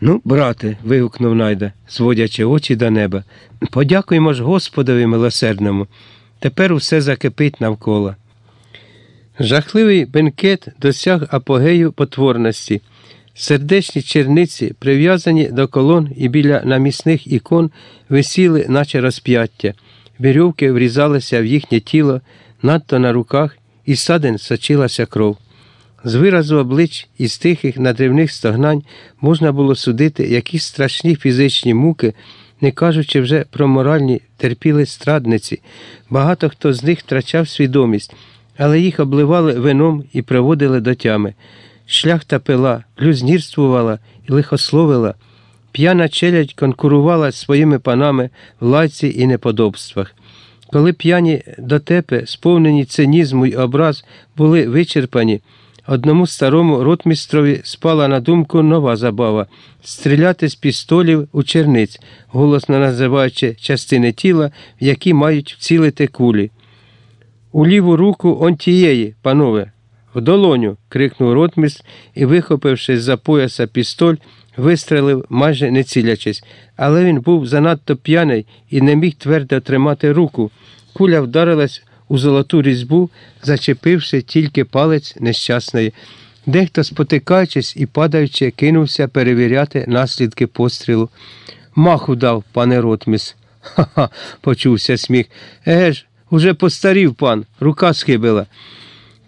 Ну, брате, вигукнув найда, зводячи очі до неба. Подякуємо ж Господові милосердному. Тепер усе закипить навколо. Жахливий бенкет досяг апогею потворності. Сердечні черниці, прив'язані до колон і біля намісних ікон, висіли, наче розп'яття. Вірьовки врізалися в їхнє тіло, надто на руках, і садин сочилася кров. З виразу облич і з тихих надривних стогнань можна було судити, які страшні фізичні муки, не кажучи вже про моральні, терпіли страдниці. Багато хто з них втрачав свідомість, але їх обливали вином і приводили до тями. Шляхта пила, блюзнірствувала і лихословила. П'яна челядь конкурувала з своїми панами в лайці і неподобствах. Коли п'яні дотепи, сповнені цинізму й образ, були вичерпані, одному старому ротмістрові спала на думку нова забава стріляти з пістолів у черниць, голосно називаючи частини тіла, в які мають вцілити кулі. У ліву руку он тієї, панове, в долоню. крикнув ротмістр і, вихопивши з-за пояса пістоль, вистрелив, майже не цілячись, але він був занадто п'яний і не міг твердо тримати руку. Куля вдарилась у золоту різьбу, зачепивши тільки палець нещасної. Дехто, спотикаючись і падаючи, кинувся перевіряти наслідки пострілу. Маху дав, пане ротміс. Ха-ха, почувся сміх. Еге ж, уже постарів пан, рука схибила.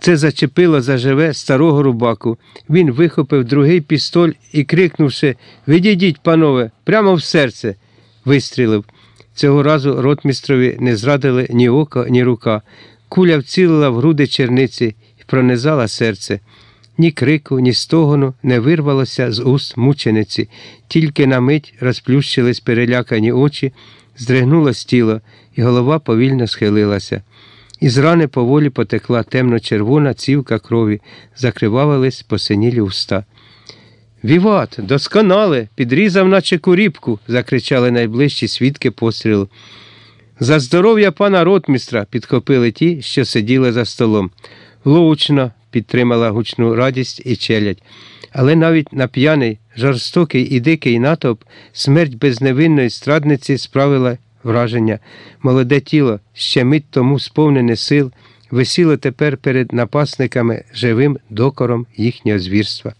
Це зачепило заживе старого рубаку. Він вихопив другий пістоль і, крикнувши Відійдіть, панове, прямо в серце, вистрілив. Цього разу ротмістрові не зрадили ні око, ні рука. Куля вцілила в груди черниці і пронизала серце. Ні крику, ні стогону не вирвалося з уст мучениці, тільки на мить розплющились перелякані очі, здригнулось тіло, і голова повільно схилилася. Із рани поволі потекла темно-червона цівка крові, закривавились посинілі уста. Віват, досконале, підрізав, наче куріпку, закричали найближчі свідки пострілу. За здоров'я пана ротмістра підхопили ті, що сиділи за столом. Влучно підтримала гучну радість і челядь. Але навіть на п'яний, жорстокий і дикий натовп смерть безневинної страдниці справила враження. Молоде тіло, ще мить тому сповнене сил, висіло тепер перед напасниками живим докором їхнього звірства.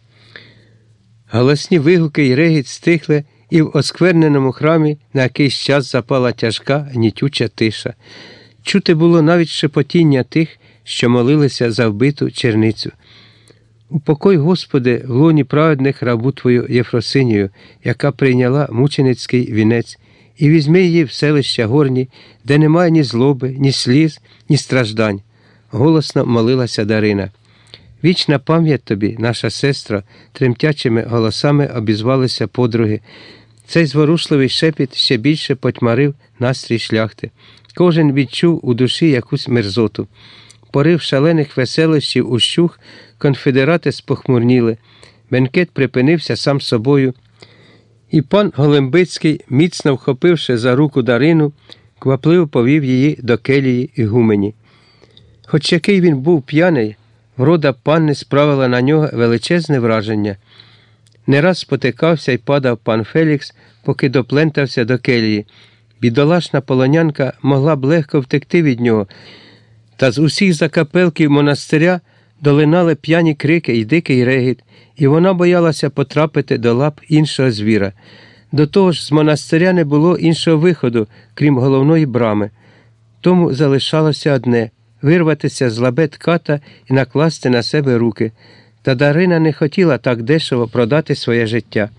Голосні вигуки й регіт стихли, і в оскверненому храмі на якийсь час запала тяжка, нітюча тиша. Чути було навіть шепотіння тих, що молилися за вбиту черницю. Упокой, Господи, в лоні праведних рабу Твою Єфросинію, яка прийняла мученицький вінець, і візьми її в селища горні, де немає ні злоби, ні сліз, ні страждань, голосно молилася Дарина. Вічна пам'ять тобі, наша сестра, тремтячими голосами обізвалися подруги. Цей зворушливий шепіт ще більше потьмарив настрій шляхти. Кожен відчув у душі якусь мерзоту. Порив шалених веселощів ущух, конфедерати спохмурніли. Бенкет припинився сам собою. І пан Голембицький, міцно вхопивши за руку Дарину, квапливо повів її до келії і гумені. Хоч який він був п'яний, врода панни справила на нього величезне враження. Не раз спотикався і падав пан Фелікс, поки доплентався до келії. Бідолашна полонянка могла б легко втекти від нього, та з усіх закапелків монастиря долинали п'яні крики і дикий регіт, і вона боялася потрапити до лап іншого звіра. До того ж, з монастиря не було іншого виходу, крім головної брами. Тому залишалося одне вирватися з лабет ката і накласти на себе руки. Та Дарина не хотіла так дешево продати своє життя.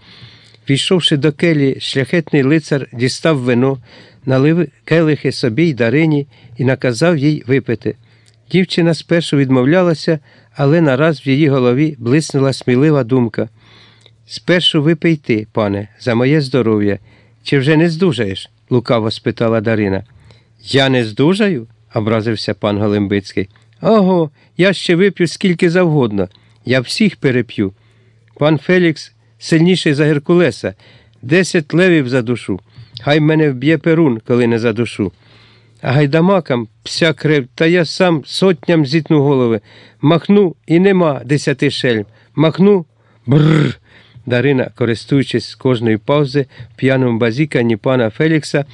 Війшовши до келі, шляхетний лицар дістав вино, налив келихи собі й Дарині і наказав їй випити. Дівчина спершу відмовлялася, але нараз в її голові блиснула смілива думка. Спершу випий ти, пане, за моє здоров'я. Чи вже не здужаєш? лукаво спитала Дарина. Я не здужаю? Образився пан Голембицький. Ого, я ще вип'ю скільки завгодно. Я всіх переп'ю. Пан Фелікс сильніший за Геркулеса, десять левів за душу. Хай мене вб'є перун, коли не за душу. А гайдамакам пся крив, та я сам сотням зітну голови. Махну і нема десяти шельм. Махну бррр. Дарина, користуючись кожної паузи в п'яному базіканні пана Фелікса,